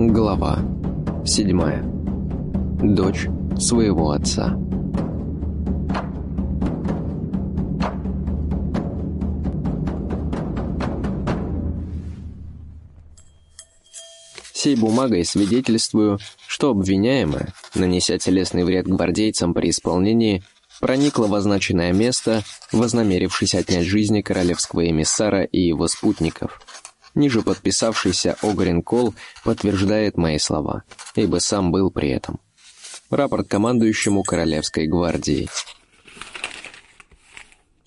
Глава седьмая. Дочь своего отца. Сей бумагой свидетельствую, что обвиняемая, нанеся телесный вред гвардейцам при исполнении, проникла в означенное место, вознамерившись отнять жизни королевского эмиссара и его спутников – Ниже подписавшийся Огрин Кол подтверждает мои слова, ибо сам был при этом. Рапорт командующему Королевской гвардии.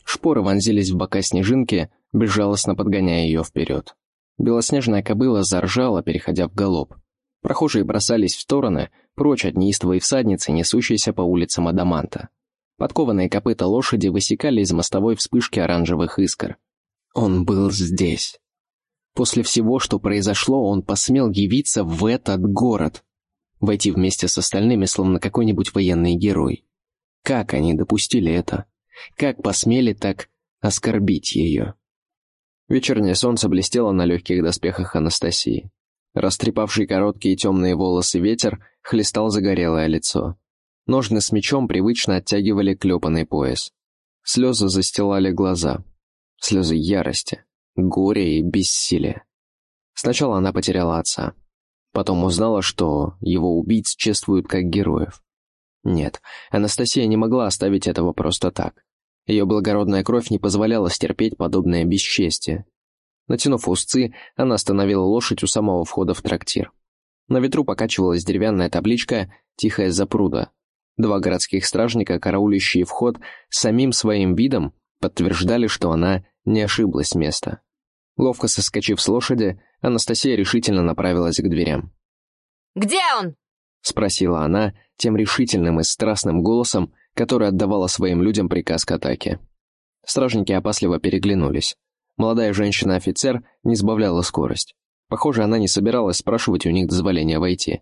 Шпоры вонзились в бока снежинки, безжалостно подгоняя ее вперед. Белоснежная кобыла заржала, переходя в галоп. Прохожие бросались в стороны, прочь от неистовой всадницы, несущейся по улицам Адаманта. Подкованные копыта лошади высекали из мостовой вспышки оранжевых искр. Он был здесь. После всего, что произошло, он посмел явиться в этот город. Войти вместе с остальными, словно какой-нибудь военный герой. Как они допустили это? Как посмели так оскорбить ее? Вечернее солнце блестело на легких доспехах Анастасии. Растрепавший короткие темные волосы ветер хлестал загорелое лицо. Ножны с мечом привычно оттягивали клепанный пояс. Слезы застилали глаза. Слезы ярости горе и бессилие. Сначала она потеряла отца. Потом узнала, что его убийц чествуют как героев. Нет, Анастасия не могла оставить этого просто так. Ее благородная кровь не позволяла стерпеть подобное бесчестие. Натянув узцы, она остановила лошадь у самого входа в трактир. На ветру покачивалась деревянная табличка «Тихая запруда». Два городских стражника, караулищие вход, самим своим видом подтверждали, что она не ошиблась места. Ловко соскочив с лошади, Анастасия решительно направилась к дверям. «Где он?» — спросила она тем решительным и страстным голосом, который отдавала своим людям приказ к атаке. Стражники опасливо переглянулись. Молодая женщина-офицер не сбавляла скорость. Похоже, она не собиралась спрашивать у них дозволения войти.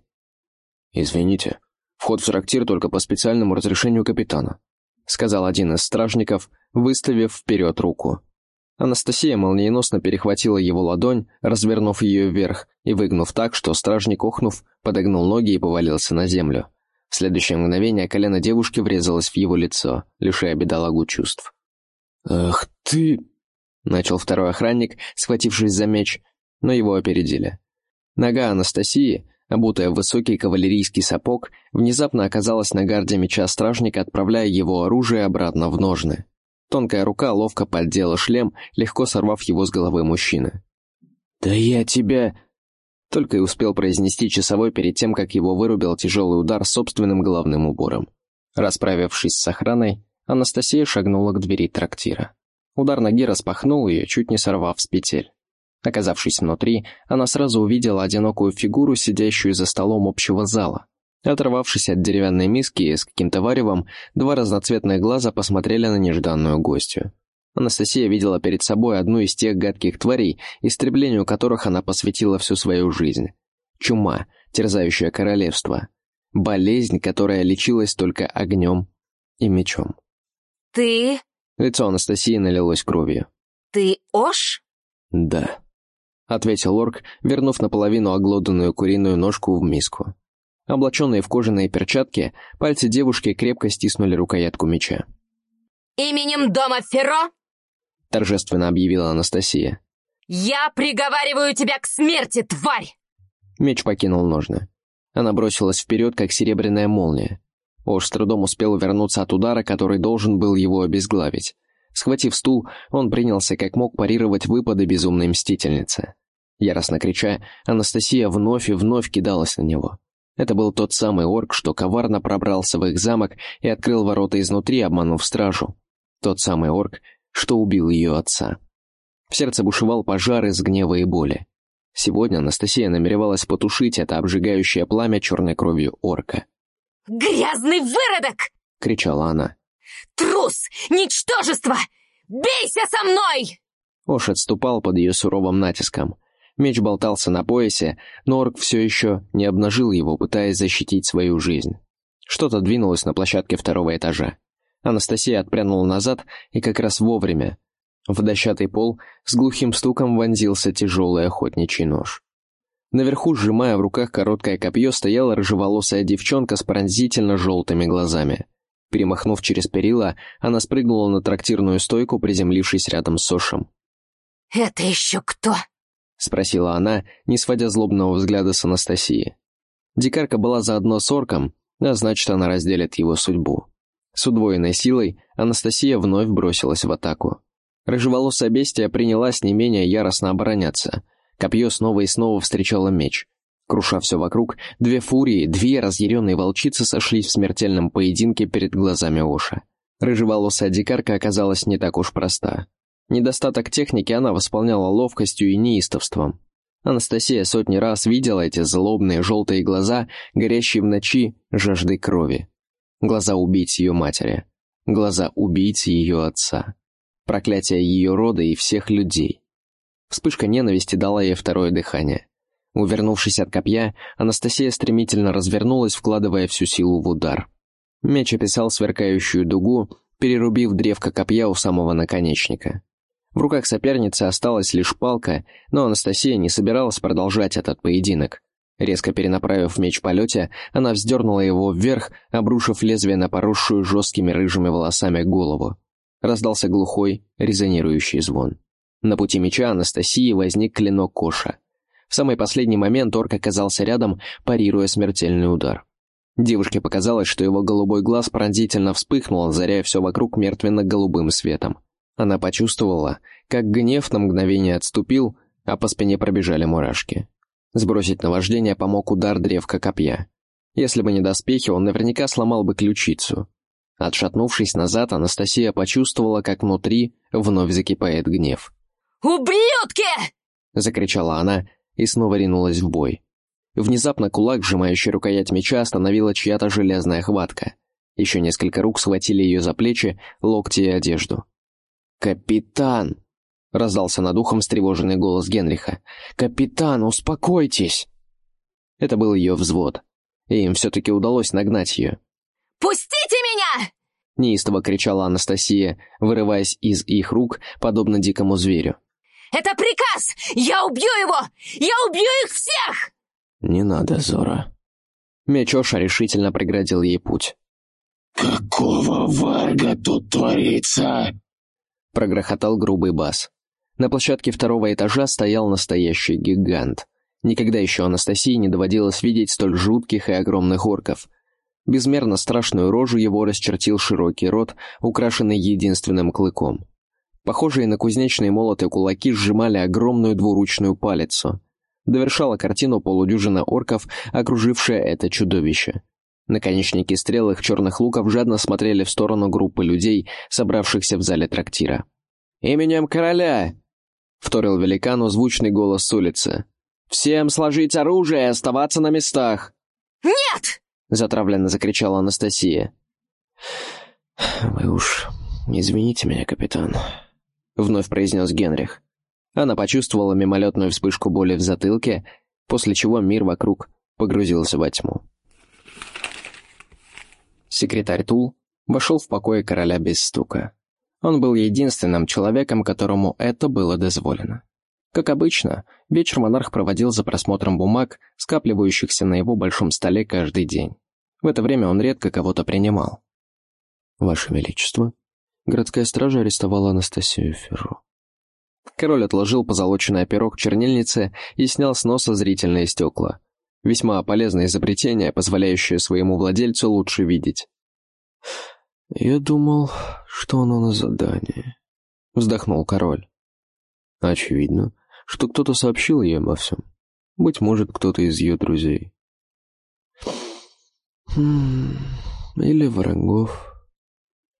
«Извините, вход в трактир только по специальному разрешению капитана», сказал один из стражников, выставив вперед руку. Анастасия молниеносно перехватила его ладонь, развернув ее вверх и выгнув так, что стражник, охнув, подогнул ноги и повалился на землю. В следующее мгновение колено девушки врезалось в его лицо, лишая бедолагу чувств. «Ах ты!» — начал второй охранник, схватившись за меч, но его опередили. Нога Анастасии, обутая в высокий кавалерийский сапог, внезапно оказалась на гарде меча стражника, отправляя его оружие обратно в ножны. Тонкая рука ловко поддела шлем, легко сорвав его с головы мужчины. «Да я тебя...» Только и успел произнести часовой перед тем, как его вырубил тяжелый удар собственным головным убором. Расправившись с охраной, Анастасия шагнула к двери трактира. Удар ноги распахнул ее, чуть не сорвав с петель. Оказавшись внутри, она сразу увидела одинокую фигуру, сидящую за столом общего зала. Оторвавшись от деревянной миски с каким-то варевом, два разноцветных глаза посмотрели на нежданную гостью. Анастасия видела перед собой одну из тех гадких тварей, истреблению которых она посвятила всю свою жизнь. Чума, терзающая королевство. Болезнь, которая лечилась только огнем и мечом. «Ты...» Лицо Анастасии налилось кровью. «Ты Ош?» «Да», — ответил орк, вернув наполовину оглоданную куриную ножку в миску. Облаченные в кожаные перчатки, пальцы девушки крепко стиснули рукоятку меча. «Именем дома Ферро?» — торжественно объявила Анастасия. «Я приговариваю тебя к смерти, тварь!» Меч покинул ножны. Она бросилась вперед, как серебряная молния. Ош с трудом успел увернуться от удара, который должен был его обезглавить. Схватив стул, он принялся как мог парировать выпады безумной мстительницы. Яростно крича, Анастасия вновь и вновь кидалась на него. Это был тот самый орк, что коварно пробрался в их замок и открыл ворота изнутри, обманув стражу. Тот самый орк, что убил ее отца. В сердце бушевал пожар из гнева и боли. Сегодня Анастасия намеревалась потушить это обжигающее пламя черной кровью орка. «Грязный выродок!» — кричала она. «Трус! Ничтожество! Бейся со мной!» Ош отступал под ее суровым натиском — Меч болтался на поясе, но орк все еще не обнажил его, пытаясь защитить свою жизнь. Что-то двинулось на площадке второго этажа. Анастасия отпрянула назад, и как раз вовремя. В дощатый пол с глухим стуком вонзился тяжелый охотничий нож. Наверху, сжимая в руках короткое копье, стояла рыжеволосая девчонка с пронзительно желтыми глазами. Перемахнув через перила, она спрыгнула на трактирную стойку, приземлившись рядом с Сошем. «Это еще кто?» — спросила она, не сводя злобного взгляда с Анастасии. Дикарка была заодно с орком, а значит, она разделит его судьбу. С удвоенной силой Анастасия вновь бросилась в атаку. Рыжеволосая бестия принялась не менее яростно обороняться. Копье снова и снова встречало меч. Круша все вокруг, две фурии, две разъяренные волчицы сошлись в смертельном поединке перед глазами Оша. Рыжеволосая дикарка оказалась не так уж проста. Недостаток техники она восполняла ловкостью и неистовством. Анастасия сотни раз видела эти злобные желтые глаза, горящие в ночи жаждой крови. Глаза убить ее матери. Глаза убить ее отца. Проклятие ее рода и всех людей. Вспышка ненависти дала ей второе дыхание. Увернувшись от копья, Анастасия стремительно развернулась, вкладывая всю силу в удар. Меч описал сверкающую дугу, перерубив древко копья у самого наконечника. В руках соперницы осталась лишь палка, но Анастасия не собиралась продолжать этот поединок. Резко перенаправив меч в полете, она вздернула его вверх, обрушив лезвие на поросшую жесткими рыжими волосами голову. Раздался глухой, резонирующий звон. На пути меча Анастасии возник клинок Коша — в самый последний момент орк оказался рядом, парируя смертельный удар. Девушке показалось, что его голубой глаз пронзительно вспыхнул, озаряя все вокруг мертвенно-голубым светом. Она почувствовала, как гнев на мгновение отступил, а по спине пробежали мурашки. Сбросить наваждение помог удар древка копья. Если бы не доспехи, он наверняка сломал бы ключицу. Отшатнувшись назад, Анастасия почувствовала, как внутри вновь закипает гнев. «Ублюдки!» — закричала она, и снова ринулась в бой. Внезапно кулак, сжимающий рукоять меча, остановила чья-то железная хватка. Еще несколько рук схватили ее за плечи, локти и одежду. «Капитан!» — раздался над ухом встревоженный голос Генриха. «Капитан, успокойтесь!» Это был ее взвод, и им все-таки удалось нагнать ее. «Пустите меня!» — неистово кричала Анастасия, вырываясь из их рук, подобно дикому зверю. Это приказ! Я убью его! Я убью их всех!» «Не надо, Зора». Мечоша решительно преградил ей путь. «Какого варга тут творится?» Прогрохотал грубый бас. На площадке второго этажа стоял настоящий гигант. Никогда еще Анастасии не доводилось видеть столь жутких и огромных орков. Безмерно страшную рожу его расчертил широкий рот, украшенный единственным клыком. Похожие на кузнечные молоты кулаки сжимали огромную двуручную палицу. Довершала картину полудюжина орков, окружившая это чудовище. Наконечники стрел их черных луков жадно смотрели в сторону группы людей, собравшихся в зале трактира. «Именем короля!» — вторил великану звучный голос с улицы. «Всем сложить оружие и оставаться на местах!» «Нет!» — затравленно закричала Анастасия. «Вы уж извините меня, капитан», вновь произнес Генрих. Она почувствовала мимолетную вспышку боли в затылке, после чего мир вокруг погрузился во тьму. Секретарь Тул вошел в покое короля без стука. Он был единственным человеком, которому это было дозволено. Как обычно, вечер монарх проводил за просмотром бумаг, скапливающихся на его большом столе каждый день. В это время он редко кого-то принимал. «Ваше Величество», Городская стража арестовала Анастасию Ферру. Король отложил позолоченный пирог чернильницы и снял с носа зрительные стекла. Весьма полезное изобретение, позволяющее своему владельцу лучше видеть. «Я думал, что оно на задании», — вздохнул король. «Очевидно, что кто-то сообщил ей обо всем. Быть может, кто-то из ее друзей». «Хм... Или врагов».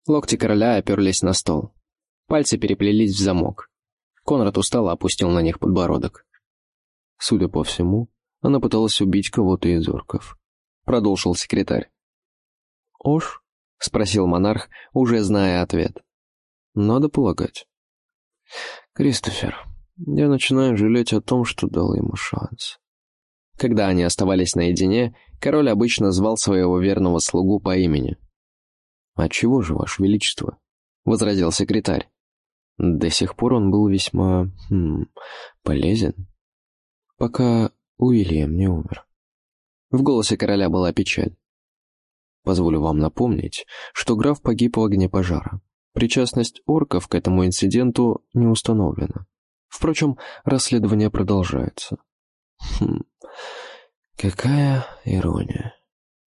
Локти короля оперлись на стол. Пальцы переплелись в замок. Конрад устало опустил на них подбородок. Судя по всему, она пыталась убить кого-то из орков. Продолжил секретарь. «Ош?» — спросил монарх, уже зная ответ. «Надо полагать». «Кристофер, я начинаю жалеть о том, что дал ему шанс». Когда они оставались наедине, король обычно звал своего верного слугу по имени — «Отчего же, Ваше Величество?» — возразил секретарь. До сих пор он был весьма... Хм, полезен. Пока Уильям не умер. В голосе короля была печаль. Позволю вам напомнить, что граф погиб в огне пожара. Причастность орков к этому инциденту не установлена. Впрочем, расследование продолжается. Хм, какая ирония.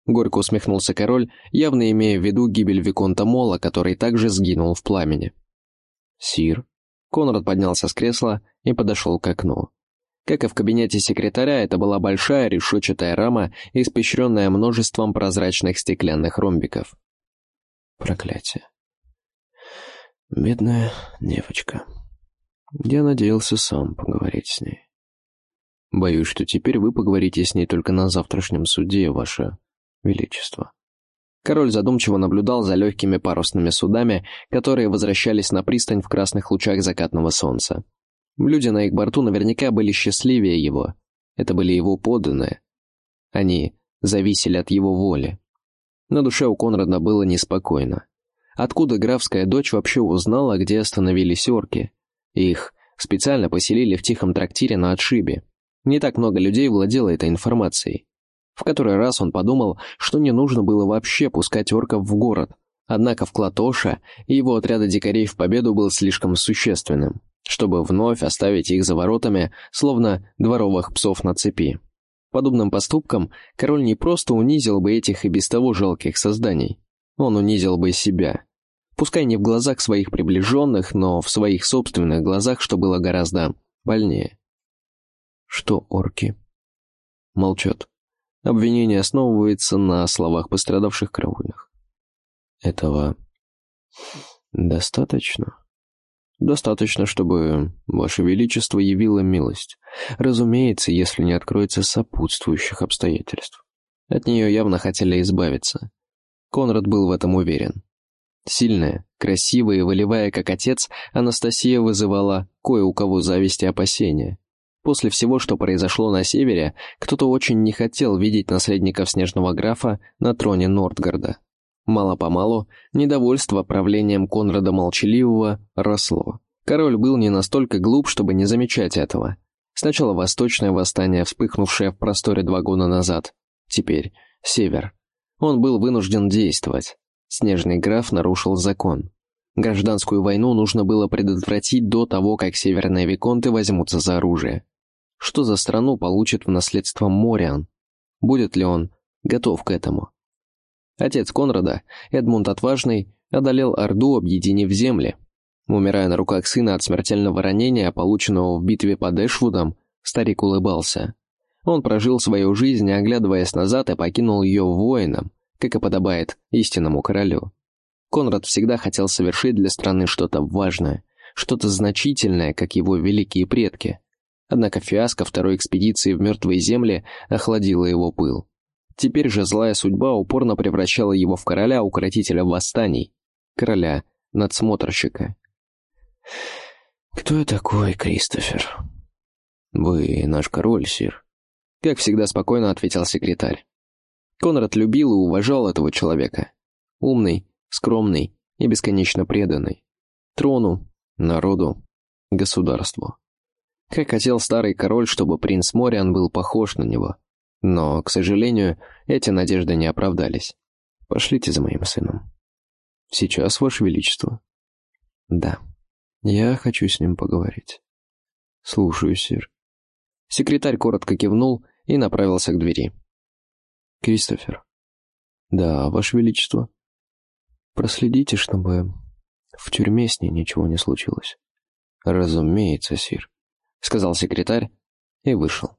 Горько усмехнулся король, явно имея в виду гибель Виконта Мола, который также сгинул в пламени. «Сир». Конрад поднялся с кресла и подошел к окну. Как и в кабинете секретаря, это была большая решетчатая рама, испещренная множеством прозрачных стеклянных ромбиков. Проклятие. Бедная девочка. Я надеялся сам поговорить с ней. Боюсь, что теперь вы поговорите с ней только на завтрашнем суде, ваше величество. Король задумчиво наблюдал за легкими парусными судами, которые возвращались на пристань в красных лучах закатного солнца. Люди на их борту наверняка были счастливее его. Это были его подданные. Они зависели от его воли. На душе у Конрада было неспокойно. Откуда графская дочь вообще узнала, где остановились орки? Их специально поселили в тихом трактире на отшибе. Не так много людей владело этой информацией. В который раз он подумал, что не нужно было вообще пускать орков в город. Однако вклад Оша и его отряда дикарей в победу был слишком существенным чтобы вновь оставить их за воротами, словно дворовых псов на цепи. Подобным поступком король не просто унизил бы этих и без того жалких созданий, он унизил бы себя. Пускай не в глазах своих приближенных, но в своих собственных глазах, что было гораздо больнее. Что орки? Молчат. Обвинение основывается на словах пострадавших караульных. Этого достаточно? Достаточно, чтобы Ваше Величество явило милость. Разумеется, если не откроется сопутствующих обстоятельств. От нее явно хотели избавиться. Конрад был в этом уверен. Сильная, красивая и волевая, как отец, Анастасия вызывала кое у кого зависть и опасения. После всего, что произошло на севере, кто-то очень не хотел видеть наследников снежного графа на троне Нортгарда. Мало-помалу недовольство правлением Конрада Молчаливого росло. Король был не настолько глуп, чтобы не замечать этого. Сначала восточное восстание, вспыхнувшее в просторе два года назад. Теперь север. Он был вынужден действовать. Снежный граф нарушил закон. Гражданскую войну нужно было предотвратить до того, как северные виконты возьмутся за оружие. Что за страну получит в наследство Мориан? Будет ли он готов к этому? Отец Конрада, Эдмунд Отважный, одолел Орду, объединив земли. Умирая на руках сына от смертельного ранения, полученного в битве под Эшвудом, старик улыбался. Он прожил свою жизнь, оглядываясь назад, и покинул ее воином, как и подобает истинному королю. Конрад всегда хотел совершить для страны что-то важное, что-то значительное, как его великие предки. Однако фиаско второй экспедиции в мертвые земли охладило его пыл. Теперь же злая судьба упорно превращала его в короля-укротителя восстаний, короля-надсмотрщика. «Кто я такой, Кристофер?» «Вы наш король, сир», — как всегда спокойно ответил секретарь. Конрад любил и уважал этого человека. Умный, скромный и бесконечно преданный. Трону, народу, государству. Как хотел старый король, чтобы принц Мориан был похож на него — но, к сожалению, эти надежды не оправдались. Пошлите за моим сыном. Сейчас, Ваше Величество. Да, я хочу с ним поговорить. Слушаю, сир. Секретарь коротко кивнул и направился к двери. Кристофер. Да, Ваше Величество. Проследите, чтобы в тюрьме с ней ничего не случилось. Разумеется, сир, сказал секретарь и вышел.